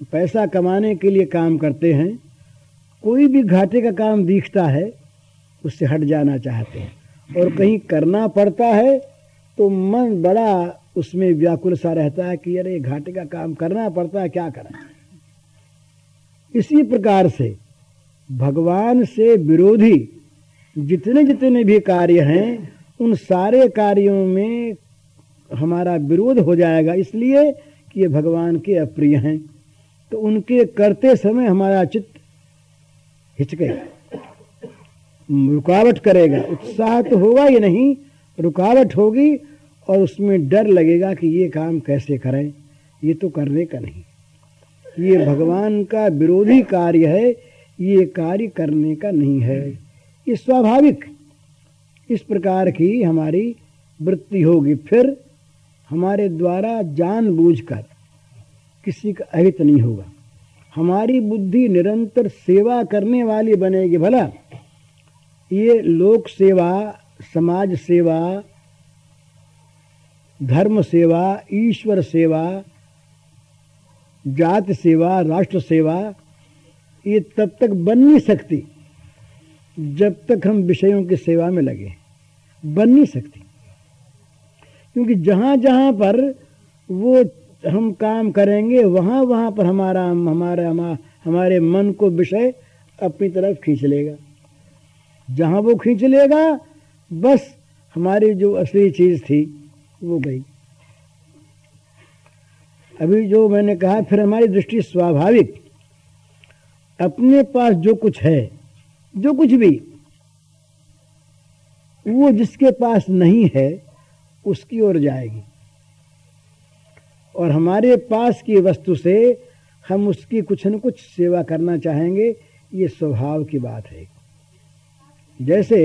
पैसा कमाने के लिए काम करते हैं, कोई भी घाटे का काम दिखता है, उससे हट जाना चाहते हैं। और कहीं करना पड़ता है तो मन बड़ा उसमें व्याकुल सा रहता है कि अरे घाटे का काम करना पड़ता है, क्या करें? इसी प्रकार से भगवान से विरोधी जितने जितने भी कार्य हैं, उन सारे कार्यों में हमारा विरोध हो जाएगा, इसलिए कि ये भगवान के अप्रिय हैं। तो उनके करते समय हमारा चित्त हिचकेगा रुकावट करेगा। उत्साह तो होगा ही नहीं, रुकावट होगी और उसमें डर लगेगा कि ये काम कैसे करें, ये तो करने का नहीं। ये भगवान का विरोधी कार्य है, ये कार्य करने का नहीं है। ये स्वाभाविक। इस प्रकार की हमारी वृत्ति होगी। फिर हमारे द्वारा जानबूझकर किसी का अहित नहीं होगा। हमारी बुद्धि निरंतर सेवा करने वाली बनेगी भला। ये लोक सेवा, समाज सेवा, धर्म सेवा, ईश्वर सेवा, जात सेवा, राष्ट्र सेवा, ये तब तक बन नहीं सकती, जब तक हम विषयों की सेवा में लगे। बन नहीं सकती। क्योंकि जहाँ जहाँ पर वो हम काम करेंगे, वहाँ वहाँ पर हमारा हमारा हमारे मन को विषय अपनी तरफ़ खींच लेगा। जहाँ वो खींच लेगा, बस हमारी जो असली चीज़ थी, वो गई। अभी जो मैंने कहा, फिर हमारी दृष्टि स्वाभाविक। अपने पास जो कुछ है, जो कुछ भी, वो जिसके पास नहीं है, उसकी ओर जाएगी। और हमारे पास की वस्तु से हम उसकी कुछ न कुछ सेवा करना चाहेंगे, ये स्वभाव की बात है। जैसे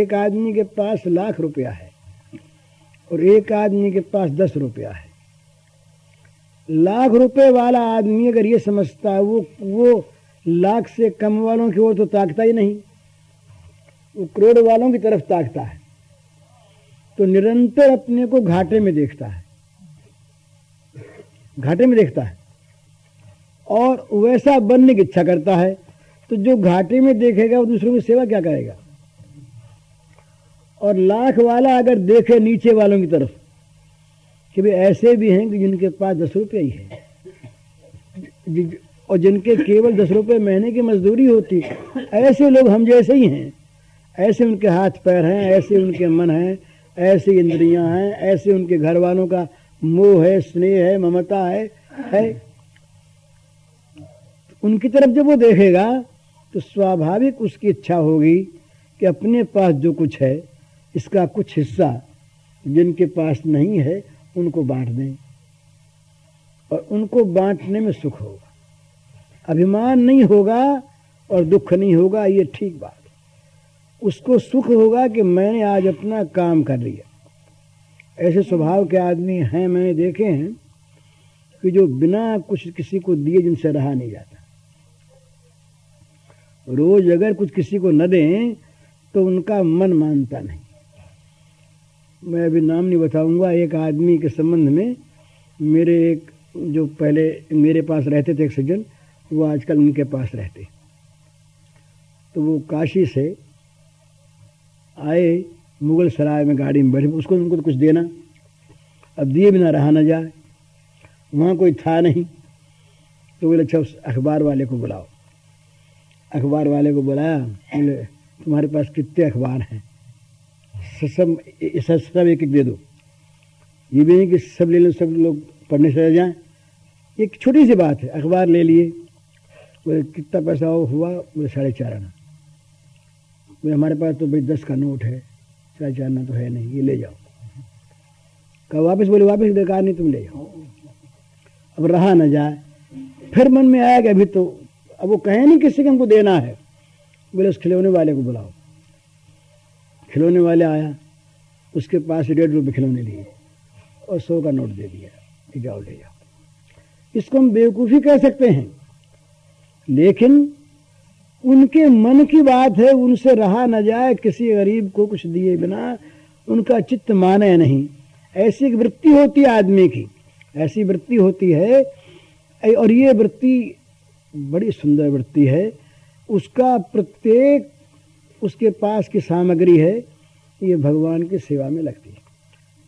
एक आदमी के पास लाख रुपया है और एक आदमी के पास दस रुपया है। लाख रुपए वाला आदमी अगर ये समझता है वो वो लाख से कम वालों की ओर तो ताकता ही नहीं। वो करोड़ वालों की तरफ़ ताकता है। तो निरंतर अपने को घाटे में देखता है। घाटे में देखता है। और वैसा बनने की इच्छा करता है तो जो घाटे में देखेगा, वो दूसरों की सेवा क्या करेगा? और लाख वाला अगर देखे नीचे वालों की तरफ़, कि भाई ऐसे भी हैं कि जिनके पास दस रुपये ही है। और जिनके केवल दस रुपये महीने की मजदूरी होती, ऐसे लोग हम जैसे ही हैं। ऐसे उनके हाथ पैर हैं, ऐसे उनके मन हैं, ऐसी इंद्रियाँ हैं, ऐसे उनके घर वालों का मोह है, स्नेह है, ममता है है। उनकी तरफ़ जब वो देखेगा तो स्वाभाविक उसकी इच्छा होगी कि अपने पास जो कुछ है, इसका कुछ हिस्सा जिनके पास नहीं है, उनको बांट दें। और उनको बांटने में सुख होगा। अभिमान नहीं होगा और दुख नहीं होगा, ये ठीक बात। उसको सुख होगा कि मैंने आज अपना काम कर लिया। ऐसे स्वभाव के आदमी हैं, मैंने देखे हैं कि जो बिना कुछ किसी को दिए जिनसे रहा नहीं जाता। रोज अगर कुछ किसी को न दें तो उनका मन मानता नहीं। मैं अभी नाम नहीं बताऊँगा, एक आदमी के संबंध में मेरे एक जो पहले मेरे पास रहते थे एक सज्जन, वो आजकल उनके पास रहते तो वो काशी से आए मुगल सराय में गाड़ी में बैठे, उसको उनको तो कुछ देना। अब दिए बिना रहा ना जाए। वहाँ कोई था नहीं। तो बोले अच्छा उस अखबार वाले को बुलाओ। अखबार वाले को बुलाया, बोले, तुम्हारे पास कितने अखबार हैं? सब सब एक एक दे दो। ये भी नहीं कि सब ले लो, सब लोग पढ़ने रह जाएँ। एक छोटी सी बात है, अखबार ले लिए। बोले, कितना पैसा हुआ? बोले साढ़े चार आना। बोले, हमारे पास तो भाई दस का नोट है। चार आना तो है नहीं, ये ले जाओ। कब वापस बोले, वापस बेकार नहीं, तुम ले जाओ। अब रहा ना जाए। फिर मन में आया कि अभी तो अब वो कहे नहीं किसी को, हमको देना है। बोले, उस खिलौने वाले को बुलाओ। खिलौने वाले आया, उसके पास डेढ़ रुपये खिलौने लिए और सौ का नोट दे दिया जाओ ले जाओ। इसको हम बेवकूफ़ी कह सकते हैं, लेकिन उनके मन की बात है, उनसे रहा न जाए, किसी गरीब को कुछ दिए बिना उनका चित्त माने नहीं। ऐसी एक वृत्ति होती है आदमी की। ऐसी वृत्ति होती है और ये वृत्ति बड़ी सुंदर वृत्ति है। उसका प्रत्येक उसके पास की सामग्री है, ये भगवान की सेवा में लगती है।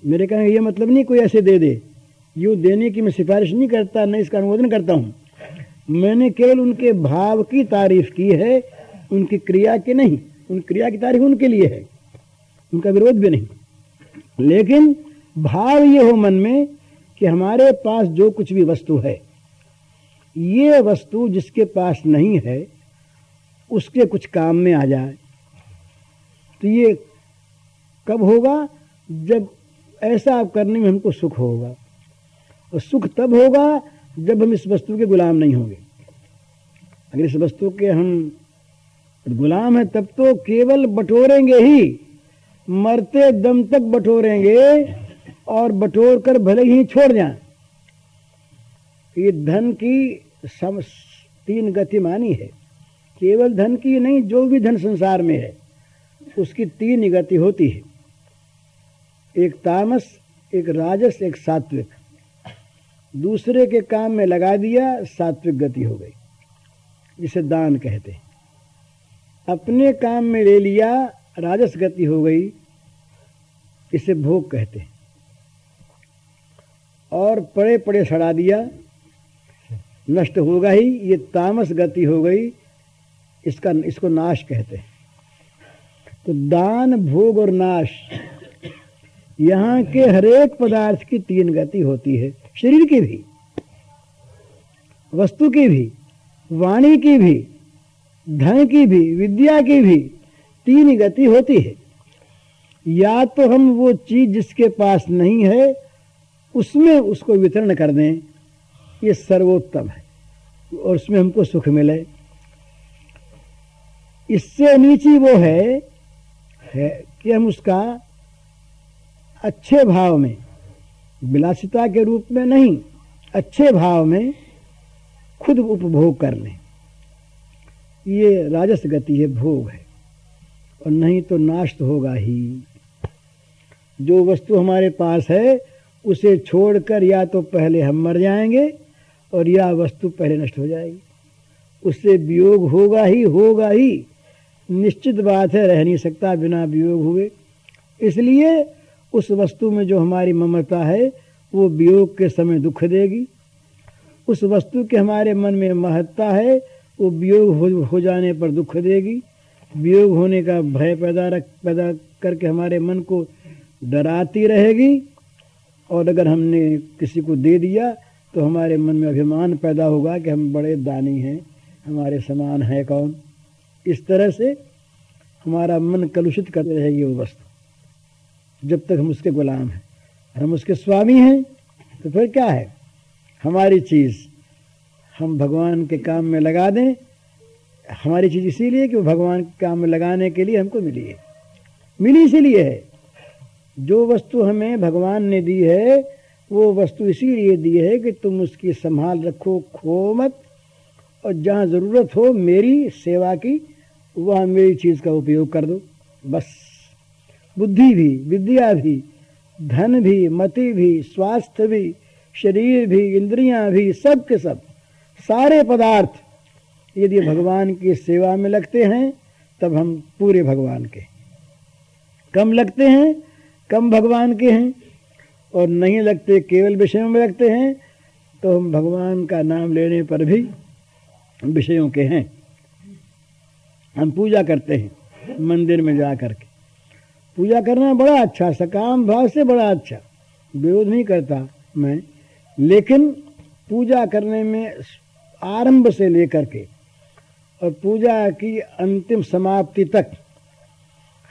मेरे कहने ये मतलब नहीं कोई ऐसे दे दे। यूँ देने की मैं सिफारिश नहीं करता, न इसका अनुमोदन करता हूँ। मैंने केवल उनके भाव की तारीफ़ की है, उनकी क्रिया की नहीं, उन क्रिया की तारीफ़ उनके लिए है, उनका विरोध भी नहीं। लेकिन भाव ये हो मन में कि हमारे पास जो कुछ भी वस्तु है, ये वस्तु जिसके पास नहीं है, उसके कुछ काम में आ जाए। तो ये कब होगा? जब ऐसा करने में हमको सुख होगा। और सुख तब होगा जब हम इस वस्तु के गुलाम नहीं होंगे। अगर इस वस्तु के हम गुलाम हैं, तब तो केवल बटोरेंगे ही। मरते दम तक बटोरेंगे और बटोर कर भले ही छोड़ जाएँ। ये धन की सम तीन गति मानी है। केवल धन की नहीं, जो भी धन संसार में है, उसकी तीन गति होती है। एक तामस, एक राजस, एक सात्विक। दूसरे के काम में लगा दिया, सात्विक गति हो गई। जिसे दान कहते अपने काम में ले लिया, राजस गति हो गई। इसे भोग कहते हैं। और पड़े पड़े सड़ा दिया। नष्ट होगा ही, ये तामस गति हो गई। इसका, इसको नाश कहते हैं। तो दान, भोग और नाश, यहाँ के हरेक पदार्थ की तीन गति होती है। शरीर की भी वस्तु की भी वाणी की भी धन की भी विद्या की भी तीन गति होती है। या तो हम वो चीज़ जिसके पास नहीं है उसमें उसको वितरण कर दें ये सर्वोत्तम है और उसमें हमको सुख मिले। इससे नीची वो है, है कि हम उसका अच्छे भाव में विलासिता के रूप में नहीं, अच्छे भाव में खुद उपभोग कर लें। ये राजस गति है, भोग है। और नहीं तो नाश तो होगा ही। जो वस्तु हमारे पास है, उसे छोड़कर या तो पहले हम मर जाएँगे, और या वस्तु पहले नष्ट हो जाएगी। उससे वियोग होगा ही होगा ही। निश्चित बात है, रह नहीं सकता, बिना वियोग हुए। इसलिए उस वस्तु में जो हमारी ममता है वो वियोग के समय दुख देगी। उस वस्तु के हमारे मन में महत्ता है वो वियोग हो, जाने पर दुख देगी। वियोग होने का भय पैदा रख पैदा करके हमारे मन को डराती रहेगी। और अगर हमने किसी को दे दिया तो हमारे मन में अभिमान पैदा होगा कि हम बड़े दानी हैं हमारे समान है कौन। इस तरह से हमारा मन कलुषित करते रहेगी वो वस्तु। जब तक हम उसके गुलाम हैं। हम उसके स्वामी हैं तो फिर क्या है? हमारी चीज़ हम भगवान के काम में लगा दें। हमारी चीज़ इसीलिए कि वो भगवान के काम में लगाने के लिए हमको मिली है। मिली इसीलिए है। जो वस्तु हमें भगवान ने दी है, वो वस्तु इसीलिए दी है कि तुम उसकी संभाल रखो, खो मत। और जहाँ ज़रूरत हो मेरी सेवा की, वह मेरी चीज़ का उपयोग कर दो। बस। बुद्धि भी, विद्या भी, धन भी, मति भी, स्वास्थ्य भी, शरीर भी, इंद्रियाँ भी, सब के सब, सारे पदार्थ यदि भगवान की सेवा में लगते हैं, तब हम पूरे भगवान के कम लगते हैं, कम भगवान के हैं, और नहीं लगते, केवल विषयों में लगते हैं तो हम भगवान का नाम लेने पर भी विषयों के हैं। हम पूजा करते हैं, मंदिर में जा करके पूजा करना बड़ा अच्छा सकाम भाव से बड़ा अच्छा। विरोध नहीं करता मैं। लेकिन पूजा करने में आरंभ से लेकर के और पूजा की अंतिम समाप्ति तक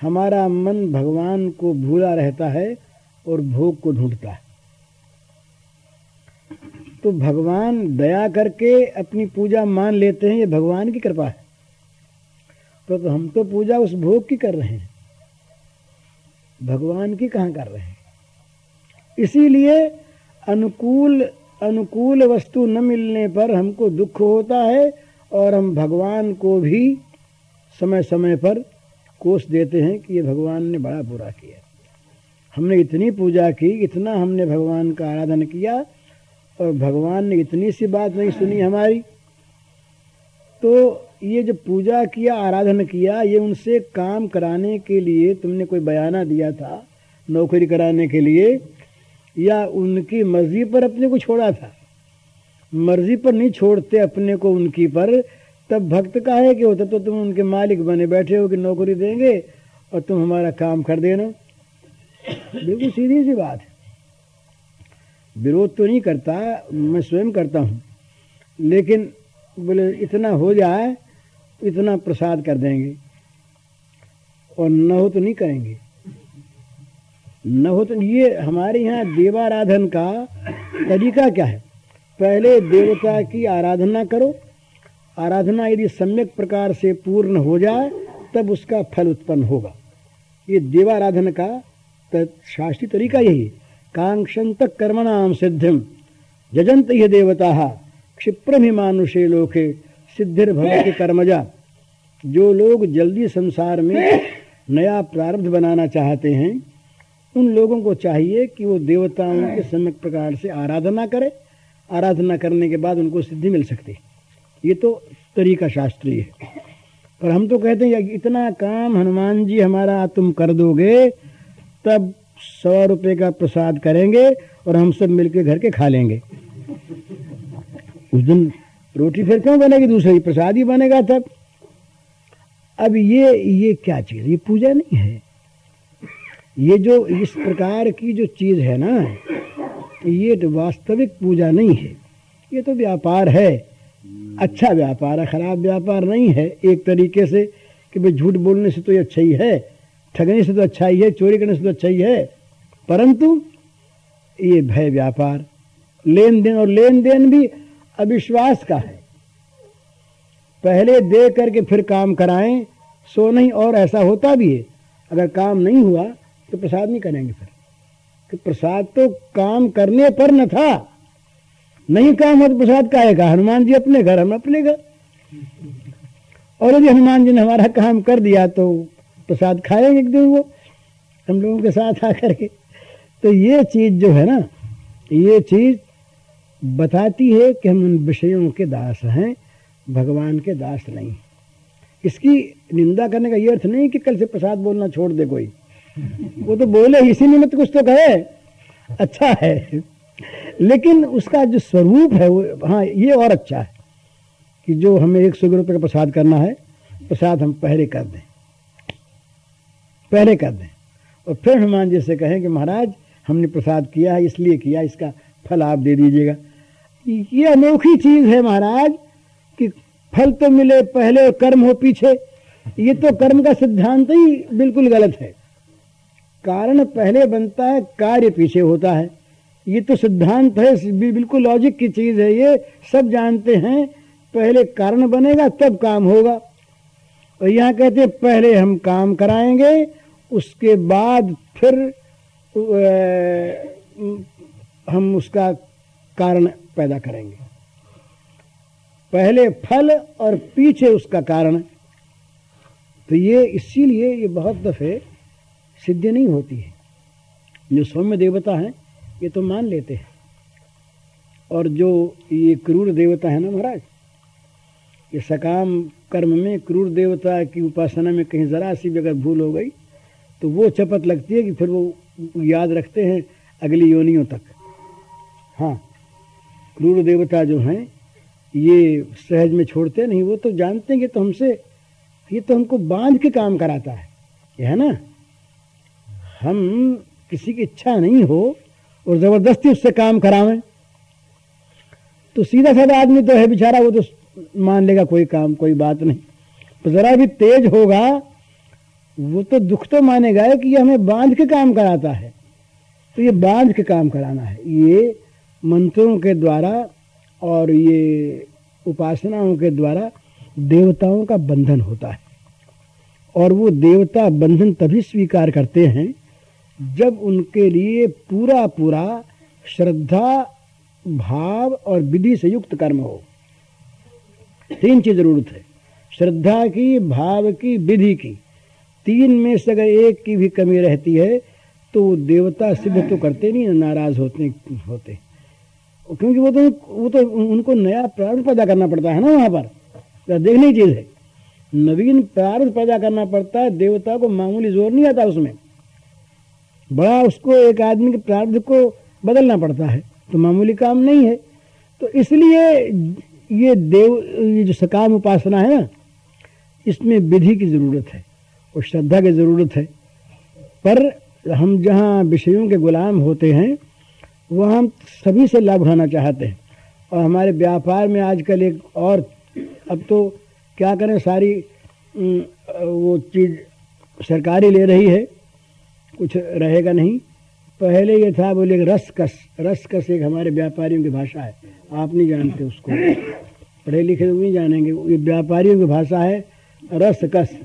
हमारा मन भगवान को भूला रहता है और भोग को ढूंढता है। तो भगवान दया करके अपनी पूजा मान लेते हैं ये भगवान की कृपा है। तो, तो हम तो पूजा उस भोग की कर रहे हैं। भगवान की कहाँ कर रहे हैं? इसीलिए अनुकूल अनुकूल वस्तु न मिलने पर हमको दुख होता है और हम भगवान को भी समय समय पर कोष देते हैं कि ये भगवान ने बड़ा बुरा किया। हमने इतनी पूजा की, इतना हमने भगवान का आराधन किया और भगवान ने इतनी सी बात नहीं सुनी हमारी। तो ये जो पूजा किया, आराधन किया, ये उनसे काम कराने के लिए तुमने कोई बयाना दिया था? नौकरी कराने के लिए? या उनकी मर्ज़ी पर अपने को छोड़ा था? मर्ज़ी पर नहीं छोड़ते अपने को उनकी पर। तब भक्त का है कि होता? तो तुम उनके मालिक बने बैठे हो कि नौकरी देंगे और तुम हमारा काम कर देना। बिल्कुल सीधी सी बात है। विरोध तो नहीं करता, मैं स्वयं करता हूँ। लेकिन बोले, इतना हो जाए इतना प्रसाद कर देंगे और न हो तो नहीं करेंगे। न हो तो ये हमारे यहाँ देवाराधन का तरीका क्या है? पहले देवता की आराधना करो। आराधना यदि सम्यक प्रकार से पूर्ण हो जाए, तब उसका फल उत्पन्न होगा। ये देवाराधन का शास्त्रीय तरीका यही कांक्षंत कर्मणाम सिद्धिम जजंत ये देवता क्षिप्रमि मानुषे लोके सिद्धिर भवति कर्मजा। जो लोग जल्दी संसार में नया प्रारब्ध बनाना चाहते हैं, उन लोगों को चाहिए कि वो देवताओं के सम्यक प्रकार से आराधना करे। आराधना करने के बाद उनको सिद्धि मिल सकती। ये तो तरीका शास्त्रीय है। पर हम तो कहते हैं इतना काम, हनुमान जी, हमारा तुम कर दोगे, तब सौ रुपए का प्रसाद करेंगे और हम सब मिलके घर के खा लेंगे। उस दिन रोटी फिर क्यों बनेगी? दूसरी प्रसाद ही बनेगा तब। अब ये ये क्या चीज़? ये पूजा नहीं है। ये जो, इस प्रकार की जो चीज़ है ना, ये तो वास्तविक पूजा नहीं है। ये तो व्यापार है। अच्छा व्यापार है, खराब व्यापार नहीं है, एक तरीके से कि भाई झूठ बोलने से तो ये अच्छा ही है, ठगने से तो अच्छा ही है, चोरी करने से तो अच्छा ही है। परंतु ये भय व्यापार, लेन देन, और लेन देन भी अविश्वास का है। पहले दे करके फिर काम कराएँ, सो नहीं और ऐसा होता भी है। अगर काम नहीं हुआ तो प्रसाद नहीं करेंगे फिर। कि प्रसाद तो काम करने पर न था। नहीं काम हो तो प्रसाद का? हनुमान जी अपने घर, हम अपने घर। और यदि हनुमान जी ने हमारा काम कर दिया तो प्रसाद खाएँगे एक दिन वो, हम लोगों के साथ आकर के। तो ये चीज़ जो है ना, ये चीज़ बताती है कि हम उन विषयों के दास हैं, भगवान के दास नहीं। इसकी निंदा करने का ये अर्थ नहीं कि कल से प्रसाद बोलना छोड़ दे कोई। वो तो बोले, इसी निमित्त कुछ तो कहे। अच्छा है। लेकिन उसका जो स्वरूप है, वो हाँ ये और अच्छा है कि जो हमें एक सौ रुपये का प्रसाद करना है, प्रसाद हम पहले कर दें। पहले कर दें। और फिर हनुमान जी से कहें कि महाराज, हमने प्रसाद किया है, इसलिए किया, इसका फल आप दे दीजिएगा। ये अनोखी चीज़ है महाराज कि फल तो मिले पहले और कर्म हो पीछे। ये तो कर्म का सिद्धांत ही बिल्कुल गलत है। कारण पहले बनता है, कार्य पीछे होता है। ये तो सिद्धांत है बिल्कुल लॉजिक की चीज़ है ये। सब जानते हैं, पहले कारण बनेगा, तब काम होगा। और यहाँ कहते हैं, पहले हम काम कराएँगे, उसके बाद फिर हम उसका कारण पैदा करेंगे। पहले फल और पीछे उसका कारण। तो ये इसीलिए ये बहुत दफे सिद्ध नहीं होती है। जो सौम्य देवता हैं, ये तो मान लेते हैं। और जो ये क्रूर देवता है ना महाराज, ये सकाम कर्म में क्रूर देवता की उपासना में कहीं जरा सी भी अगर भूल हो गई तो वो चपत लगती है कि फिर वो याद रखते हैं अगली योनियों तक। हाँ क्रूर देवता जो हैं, ये सहज में छोड़ते नहीं, वो तो जानते हैं कि तो हमसे, ये तो हमको बाँध के काम कराता है है ना? हम किसी की इच्छा नहीं हो और ज़बरदस्ती उससे काम करावें तो सीधा साधा आदमी तो है बेचारा, वो तो मान लेगा कोई काम, कोई बात नहीं। तो जरा भी तेज होगा, वो तो दुख तो मानेगा कि ये हमें बाँध के काम कराता है। तो ये बाँध के काम कराना है, ये मंत्रों के द्वारा और ये उपासनाओं के द्वारा देवताओं का बंधन होता है। और वो देवता बंधन तभी स्वीकार करते हैं जब उनके लिए पूरा पूरा श्रद्धा, भाव और विधि से युक्त कर्म हो। तीन चीज़ ज़रूरत है। श्रद्धा की, भाव की, विधि की। तीन में से अगर एक की भी कमी रहती है तो देवता सिद्ध तो करते नहीं, नाराज़ होते होते। क्योंकि वो तो वो तो उनको नया प्रारूप पैदा करना पड़ता है ना वहाँ पर। तो देखने की चीज़ है। नवीन प्रारूप पैदा करना पड़ता है, देवता को मामूली ज़ोर नहीं आता उसमें। बड़ा उसको एक आदमी के प्रार्थ को बदलना पड़ता है तो मामूली काम नहीं है। तो इसलिए ये देव, ये जो सकाम उपासना है ना, इसमें विधि की ज़रूरत है और श्रद्धा की ज़रूरत है। पर हम जहाँ विषयों के गुलाम होते हैं वह हम सभी से लाभ उठाना चाहते हैं। और हमारे व्यापार में आजकल एक और, अब तो क्या करें, सारी वो चीज़ सरकारी ले रही है, कुछ रहेगा नहीं। पहले ये था, बोले रसकस रसकस एक हमारे व्यापारियों की भाषा है। आप नहीं जानते उसको। पढ़े लिखे तो नहीं जानेंगे। ये व्यापारियों की भाषा है, रसकस।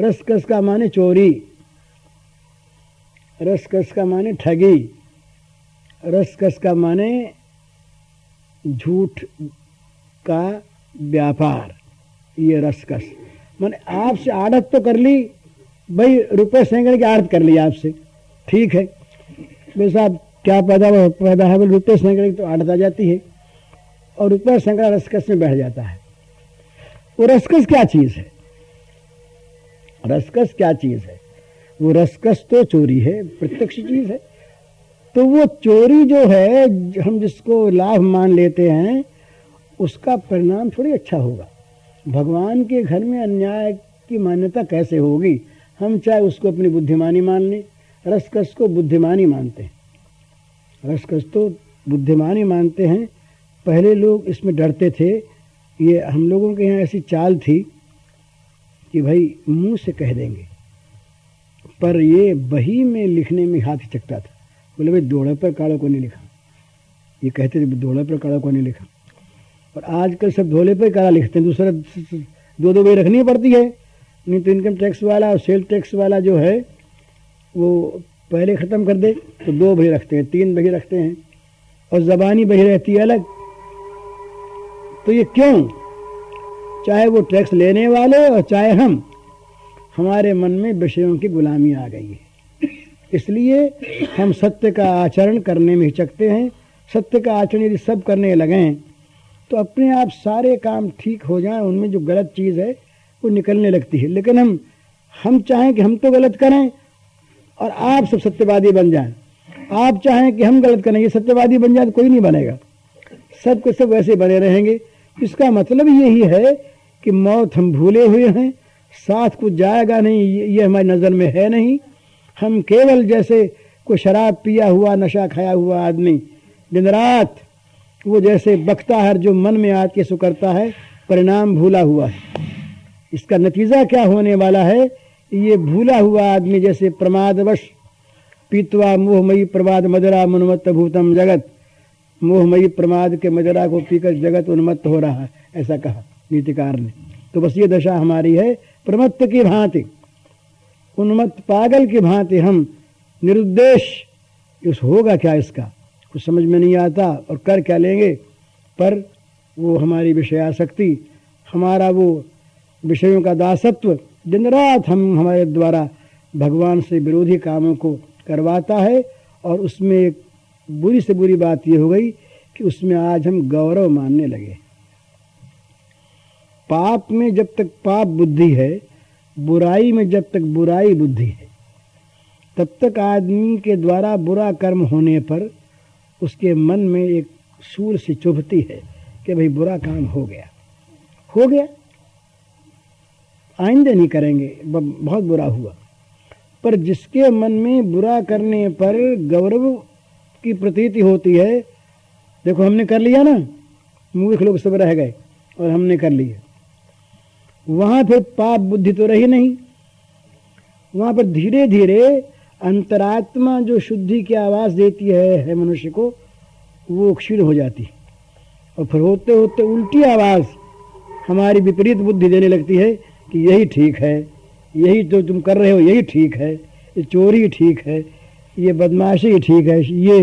रसकस का माने चोरी। रसकस का माने ठगी। रसकस का माने झूठ का व्यापार, ये रसकस। मैंने आपसे आड़त तो कर ली, भाई रुपए सैकड़े की आड़त कर ली आपसे। ठीक है। भाई साहब, क्या पैदा पैदा है, बोले रुपये सैकड़े की तो आड़त आ जाती है। और रुपये सैकड़ा रसकस में बैठ जाता है। वो रसकस क्या चीज़ है? रसकस क्या चीज़ है? वो रसकस तो चोरी है, प्रत्यक्ष चीज़ है। तो वो चोरी जो है, हम जिसको लाभ मान लेते हैं, उसका परिणाम थोड़ी अच्छा होगा। भगवान के घर में अन्याय की मान्यता कैसे होगी? हम चाहे उसको अपनी बुद्धिमानी मान लें, रसकस को बुद्धिमानी मानते हैं। रसकस तो बुद्धिमानी मानते हैं। पहले लोग इसमें डरते थे। ये हम लोगों के यहाँ ऐसी चाल थी कि भाई, मुँह से कह देंगे। पर ये बही में लिखने में हाथ चकता था। बोले, भाई, दौड़े पर काड़ों को नहीं लिखा। ये कहते थे, दौड़े पर काड़ों को नहीं लिखा। और आजकल सब धोले पर काला लिखते हैं, दूसरा दो दो बही रखनी पड़ती है। नहीं तो इनकम टैक्स वाला और सेल टैक्स वाला जो है, वो पहले ख़त्म कर दे तो दो बही रखते हैं, तीन बही रखते हैं। और ज़बानी बही रहती है अलग। तो ये क्यों? चाहे वो टैक्स लेने वाले और चाहे हम, हमारे मन में विषयों की गुलामी आ गई है। इसलिए हम सत्य का आचरण करने में हिचकते हैं। सत्य का आचरण यदि सब करने लगे तो अपने आप सारे काम ठीक हो जाएँ, उनमें जो गलत चीज़ है, वो निकलने लगती है। लेकिन हम हम चाहें कि हम तो गलत करें और आप सब सत्यवादी बन जाएँ। आप चाहें कि हम गलत करें, ये सत्यवादी बन जाए तो कोई नहीं बनेगा। सब के सब वैसे बने रहेंगे। इसका मतलब यही है कि मौत हम भूले हुए हैं, साथ कुछ जाएगा नहीं, ये हमारी नज़र में है नहीं। हम केवल जैसे कोई शराब पिया हुआ, नशा खाया हुआ आदमी दिन रात वो जैसे बकता है जो मन में आके सु करता है, परिणाम भूला हुआ है। इसका नतीजा क्या होने वाला है? ये भूला हुआ आदमी जैसे प्रमादवश, पीतवा मोहमयी प्रमाद मदरा मनमत्त भूतम जगत, मोहमयी प्रमाद के मदरा को पीकर जगत उन्मत्त हो रहा है, ऐसा कहा नीतिकार ने। तो बस ये दशा हमारी है, प्रमत्त की भांति। उन्मत्त पागल की भांति हम निरुद्देश इस होगा क्या इसका? कुछ समझ में नहीं आता और कर क्या लेंगे? पर वो हमारी विषयाशक्ति हमारा वो विषयों का दासत्व दिन रात हम हमारे द्वारा भगवान से विरोधी कामों को करवाता है और उसमें एक बुरी से बुरी बात ये हो गई कि उसमें आज हम गौरव मानने लगे। पाप में जब तक पाप बुद्धि है बुराई में जब तक बुराई बुद्धि है, तब तक आदमी के द्वारा बुरा कर्म होने पर उसके मन में एक सूर से चुभती है कि भाई बुरा काम हो गया। हो गया। आइंदे नहीं करेंगे बहुत बुरा हुआ। पर जिसके मन में बुरा करने पर गौरव की प्रतीति होती है, देखो हमने कर लिया ना, मूर्ख लोग सब रह गए और हमने कर लिया वहाँ फिर पाप बुद्धि तो रही नहीं। वहाँ पर धीरे धीरे अंतरात्मा जो शुद्धि की आवाज़ देती है, है मनुष्य को वो क्षीण हो जाती। और फिर होते होते उल्टी आवाज़ हमारी विपरीत बुद्धि देने लगती है कि यही ठीक है यही जो तुम कर रहे हो यही ठीक है ये चोरी ठीक है ये बदमाशी ठीक है ये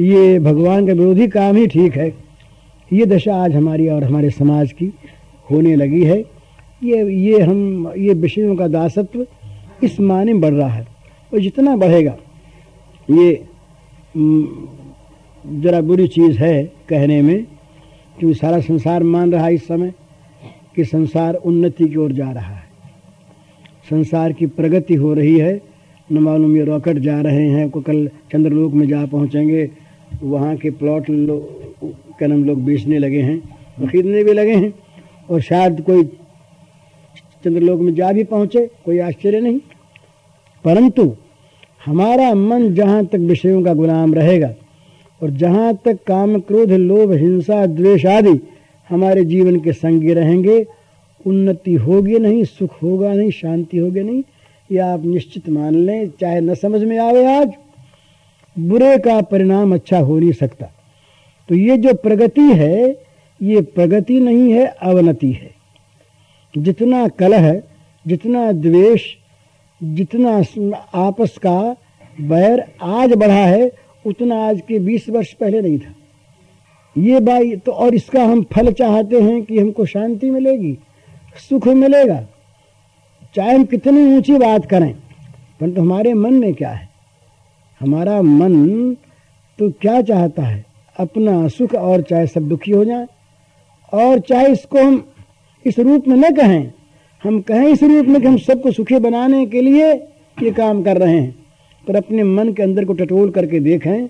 ये भगवान का विरोधी काम ही ठीक है। ये दशा आज हमारी और हमारे समाज की होने लगी है। ये ये हम, ये विषयों का दासत्व इस माने बढ़ रहा है। और जितना बढ़ेगा, ये जरा बुरी चीज़ है कहने में क्योंकि सारा संसार मान रहा है इस समय कि संसार उन्नति की ओर जा रहा है। संसार की प्रगति हो रही है, न मालूम ये रॉकेट जा रहे हैं को कल चंद्रलोक में जा पहुँचेंगे, वहाँ के प्लॉट क्या नाम लोग बेचने लगे हैं, खरीदने भी लगे हैं, और शायद कोई चंद्रलोक में जा भी पहुँचे, कोई आश्चर्य नहीं। परंतु हमारा मन जहाँ तक विषयों का गुलाम रहेगा और जहाँ तक काम क्रोध, लोभ, हिंसा, द्वेष आदि हमारे जीवन के संगी रहेंगे, उन्नति होगी नहीं, सुख होगा नहीं, शांति होगी नहीं, ये आप निश्चित मान लें, चाहे न समझ में आवे आज, बुरे का परिणाम अच्छा हो नहीं सकता। तो ये जो प्रगति है, ये प्रगति नहीं है, अवनति है। जितना कलह, जितना द्वेष, जितना आपस का बैर आज बढ़ा है, उतना आज के 20 वर्ष पहले नहीं था। ये बाई तो और इसका हम फल चाहते हैं कि हमको शांति मिलेगी, सुख मिलेगा। चाहे हम कितनी ऊँची बात करें परंतु तो हमारे मन में क्या है? हमारा मन तो क्या चाहता है? अपना सुख और चाहे सब दुखी हो जाए, और चाहे इसको हम इस रूप में न कहें। हम कहें इस रूप में कि हम सबको सुखी बनाने के लिए ये काम कर रहे हैं। पर अपने मन के अंदर को टटोल करके देखें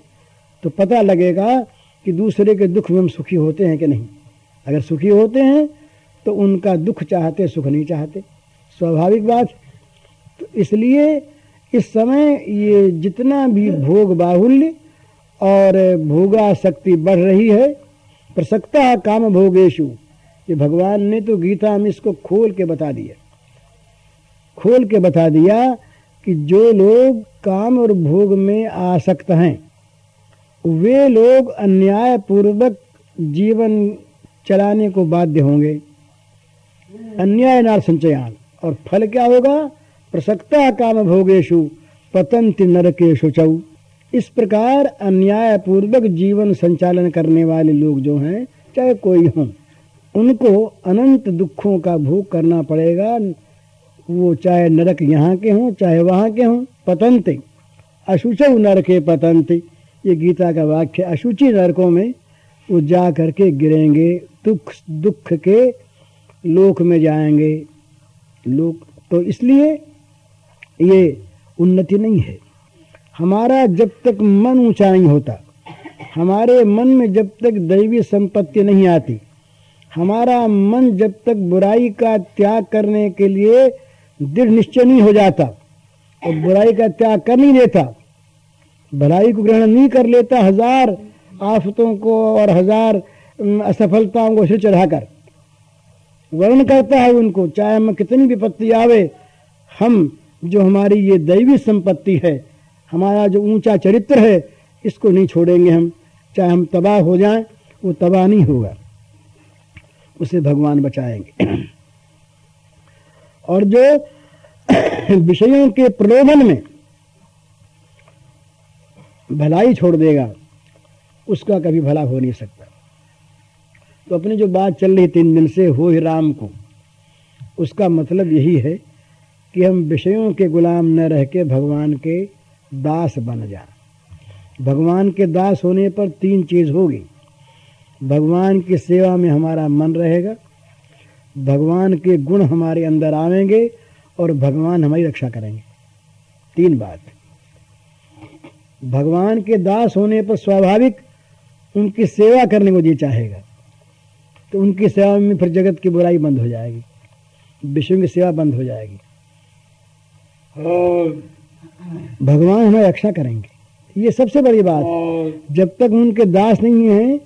तो पता लगेगा कि दूसरे के दुख में हम सुखी होते हैं कि नहीं। अगर सुखी होते हैं तो उनका दुख चाहते, सुख नहीं चाहते। स्वाभाविक बात तो इसलिए इस समय ये जितना भी भोग बाहुल्य और भोगा शक्ति बढ़ रही है, प्रसक्ता काम भोगेशु। ये भगवान ने तो गीता में इसको खोल के बता दिया। खोल के बता दिया कि जो लोग काम और भोग में आसक्त हैं, वे लोग अन्याय पूर्वक जीवन चलाने को बाध्य होंगे। अन्याय नार संचयान। और फल क्या होगा? प्रसक्ता काम भोगेशु, पतंति नरकेशु चौ। इस प्रकार अन्याय पूर्वक जीवन संचालन करने वाले लोग जो हैं, चाहे कोई हों। उनको अनंत दुखों का भोग करना पड़ेगा। वो चाहे नरक यहाँ के हों, चाहे वहाँ के हों, पतंते। अशुच नरके पतंते। ये गीता का वाक्य, अशुचि नरकों में वो जा करके गिरेंगे, दुख दुख के लोक में जाएँगे। लोक तो इसलिए ये उन्नति नहीं है। हमारा जब तक मन ऊँचा नहीं होता, हमारे मन में जब तक दैवी संपत्ति नहीं आती हमारा मन जब तक बुराई का त्याग करने के लिए दृढ़ निश्चय नहीं हो जाता और बुराई का त्याग कर नहीं देता, भलाई को ग्रहण नहीं कर लेता हज़ार आफतों को और हज़ार असफलताओं को सिर चढ़ाकर। वर्ण करता है उनको, चाहे हम कितनी विपत्ति आवे, हम जो हमारी ये दैवी संपत्ति है, हमारा जो ऊँचा चरित्र है, इसको नहीं छोड़ेंगे हम। चाहे हम तबाह हो जाएँ, वो तबाह नहीं होगा। उसे भगवान बचाएँगे। और जो विषयों के प्रलोभन में भलाई छोड़ देगा, उसका कभी भला हो नहीं सकता। तो अपनी जो बात चल रही तीन दिन से, हो ही राम को, उसका मतलब यही है कि हम विषयों के गुलाम न रह के भगवान के दास बन जाए। भगवान के दास होने पर तीन चीज़ होगी। भगवान की सेवा में हमारा मन रहेगा। भगवान के गुण हमारे अंदर आवेंगे और भगवान हमारी रक्षा करेंगे। तीन बात। भगवान के दास होने पर स्वाभाविक उनकी सेवा करने को जी चाहेगा तो उनकी सेवा में फिर जगत की बुराई बंद हो जाएगी विष्णु की सेवा बंद हो जाएगी। भगवान हमें रक्षा करेंगे। ये सबसे बड़ी बात। जब तक उनके दास नहीं है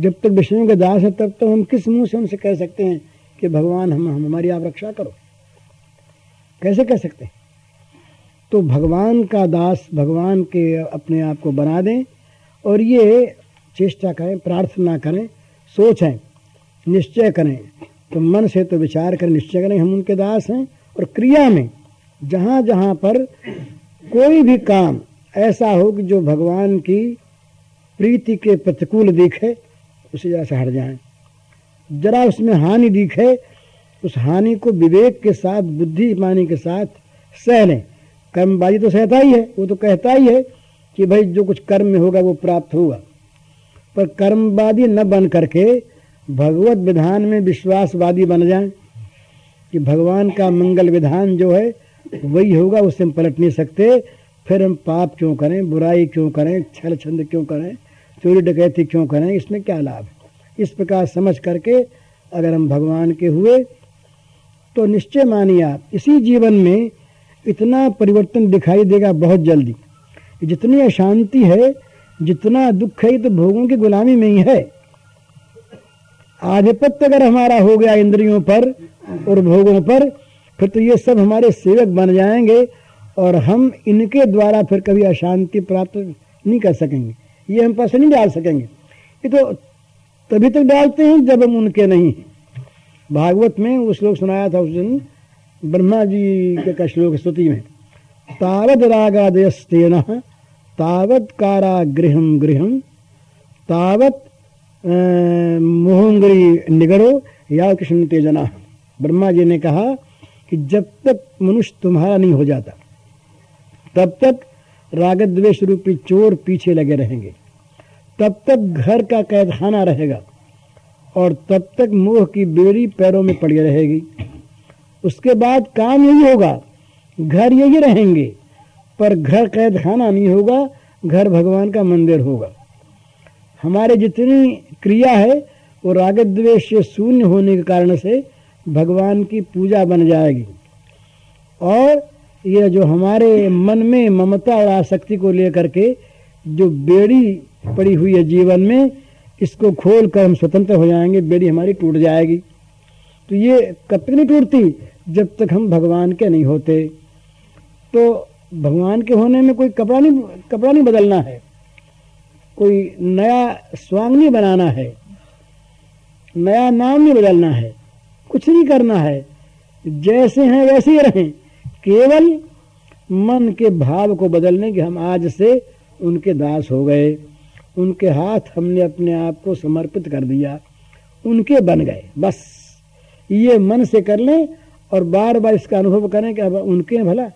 जब तक विष्णु के दास है, तब तक हम किस मुँह से उनसे कह सकते हैं कि भगवान हम हमारी आप रक्षा करो? कैसे कह सकते हैं? तो भगवान का दास भगवान के अपने आप को बना दें और ये चेष्टा करें, प्रार्थना करें, सोचें, निश्चय करें। तो मन से तो विचार करें, निश्चय करें, हम उनके दास हैं और क्रिया में जहाँ जहाँ पर कोई भी काम ऐसा हो कि जो भगवान की प्रीति के प्रतिकूल दिखे उसे जरा से हट जाए। जरा उसमें हानि दिखे, उस हानि को विवेक के साथ बुद्धिमानी के साथ सह लें। कर्मबाजी तो सहता ही है, वो तो कहता ही है कि भाई जो कुछ कर्म में होगा वो प्राप्त होगा। पर कर्मवादी न बन करके भगवत विधान में विश्वासवादी बन जाएँ कि भगवान का मंगल विधान जो है, वही होगा उससे हम पलट नहीं सकते। फिर हम पाप क्यों करें, बुराई क्यों करें छल छंद क्यों करें चोरी डकैती क्यों करें? इसमें क्या लाभ इस प्रकार समझ करके अगर हम भगवान के हुए तो निश्चय मानिए आप, इसी जीवन में इतना परिवर्तन दिखाई देगा बहुत जल्दी। जितनी अशांति है, जितना दुख है तो भोगों की गुलामी में ही है। आधिपत्य अगर हमारा हो गया इंद्रियों पर और भोगों पर, फिर तो ये सब हमारे सेवक बन जाएँगे और हम इनके द्वारा फिर कभी अशांति प्राप्त नहीं कर सकेंगे। ये हम पैसे नहीं डाल सकेंगे। ये तो तभी तक डालते हैं जब हम उनके नहीं भागवत में वो श्लोक सुनाया था उस दिन, ब्रह्मा जी के श्लोक स्तुति में। तावद रागादयस्तेन तावत कारागृहम गृहम तावत मोहंगरी निगरो, या कृष्ण तेजना। ब्रह्मा जी ने कहा कि जब तक मनुष्य तुम्हारा नहीं हो जाता, तब तक रागद्वेश रूपी चोर पीछे लगे रहेंगे। तब तक घर का कैदखाना रहेगा और तब तक मोह की बेड़ी पैरों में पड़ी रहेगी। उसके बाद काम यही होगा, घर यही रहेंगे, पर घर कैद खाना नहीं होगा, घर भगवान का मंदिर होगा। हमारे जितनी क्रिया है, वो राग द्वेष से शून्य होने के कारण से भगवान की पूजा बन जाएगी। और ये जो हमारे मन में ममता और आसक्ति को लेकर के जो बेड़ी पड़ी हुई है जीवन में, इसको खोल कर हम स्वतंत्र हो जाएँगे, बेड़ी हमारी टूट जाएगी। तो ये कब तक नहीं टूटती, जब तक हम भगवान के नहीं होते। तो भगवान के होने में कोई कपड़ा नहीं कपड़ा नहीं बदलना है। कोई नया स्वांग नहीं बनाना है। नया नाम नहीं बदलना है। कुछ नहीं करना है। जैसे हैं, वैसे ही रहें। केवल मन के भाव को बदलने के हम आज से उनके दास हो गए। उनके हाथ हमने अपने आप को समर्पित कर दिया। उनके बन गए। बस। ये मन से कर लें और बार बार इसका अनुभव करें कि अब उनके भला।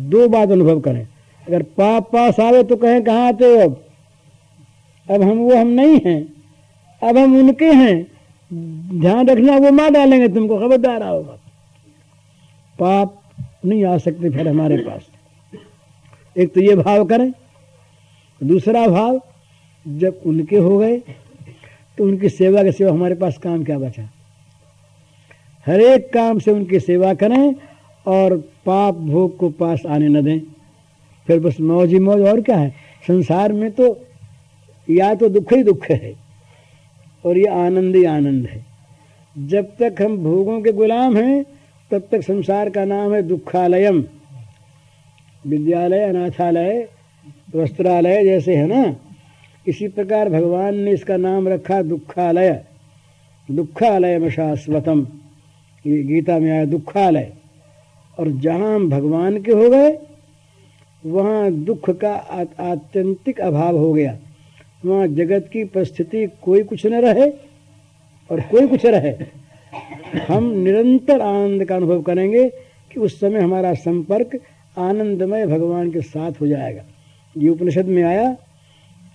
दो बात अनुभव करें। अगर पाप पास आवे तो कहें, कहाँ आते हो अब? अब हम वो हम नहीं हैं। अब हम उनके हैं। ध्यान रखना, वो मार डालेंगे तुमको। खबरदार आओगा पाप नहीं आ सकते फिर हमारे पास। एक तो ये भाव करें, दूसरा भाव, जब उनके हो गए तो उनकी सेवा के सेवा हमारे पास काम क्या बचा? हर एक काम से उनकी सेवा करें और पाप भोग को पास आने न दें। फिर बस मौज ही मौज, और क्या है? संसार में तो या तो दुख ही दुख है, और ये आनंद ही आनंद है। जब तक हम भोगों के गुलाम हैं तब तक संसार का नाम है दुखालयम। विद्यालय, अनाथालय, वस्त्रालय जैसे है ना? इसी प्रकार भगवान ने इसका नाम रखा दुखालय। दुखालय शाश्वतम। ये गीता में आया दुखालय। और जहाँ भगवान के हो गए, वहाँ दुख का आत्यंतिक अभाव हो गया। वहाँ जगत की परिस्थिति कोई कुछ न रहे और कोई कुछ रहे। हम निरंतर आनंद का अनुभव करेंगे कि उस समय हमारा संपर्क आनंदमय भगवान के साथ हो जाएगा। ये उपनिषद में आया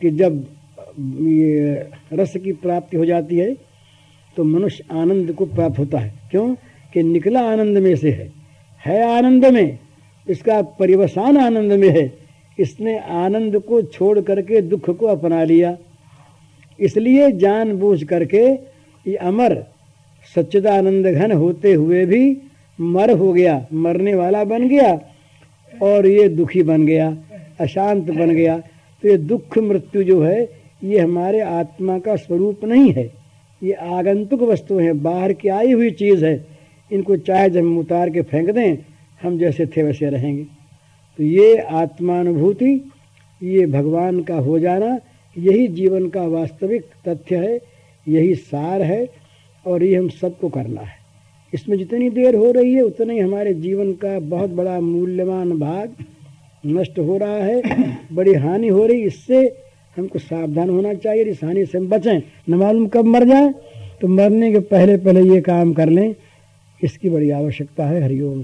कि जब ये रस की प्राप्ति हो जाती है तो मनुष्य आनंद को प्राप्त होता है। क्यों? कि निकला आनंद में से है। है आनंद में, इसका परिवसान आनंद में है। इसने आनंद को छोड़ करके दुख को अपना लिया। इसलिए जानबूझ करके ये अमर सच्चिदानंद घन होते हुए भी मर हो गया, मरने वाला बन गया और ये दुखी बन गया, अशांत बन गया। तो ये दुख मृत्यु जो है, ये हमारे आत्मा का स्वरूप नहीं है। ये आगंतुक वस्तु है, बाहर की आई हुई चीज़ है। इनको चाहे जब हम उतार के फेंक दें, हम जैसे थे वैसे रहेंगे। तो ये आत्मानुभूति, ये भगवान का हो जाना, यही जीवन का वास्तविक तथ्य है, यही सार है। और ये हम सबको करना है। इसमें जितनी देर हो रही है, उतना ही हमारे जीवन का बहुत बड़ा मूल्यवान भाग नष्ट हो रहा है। बड़ी हानि हो रही इससे हमको सावधान होना चाहिए। इस हानि से हम बचें। न मालूम कब मर जाए तो मरने के पहले पहले ये काम कर लें। इसकी बड़ी आवश्यकता है। हरिओम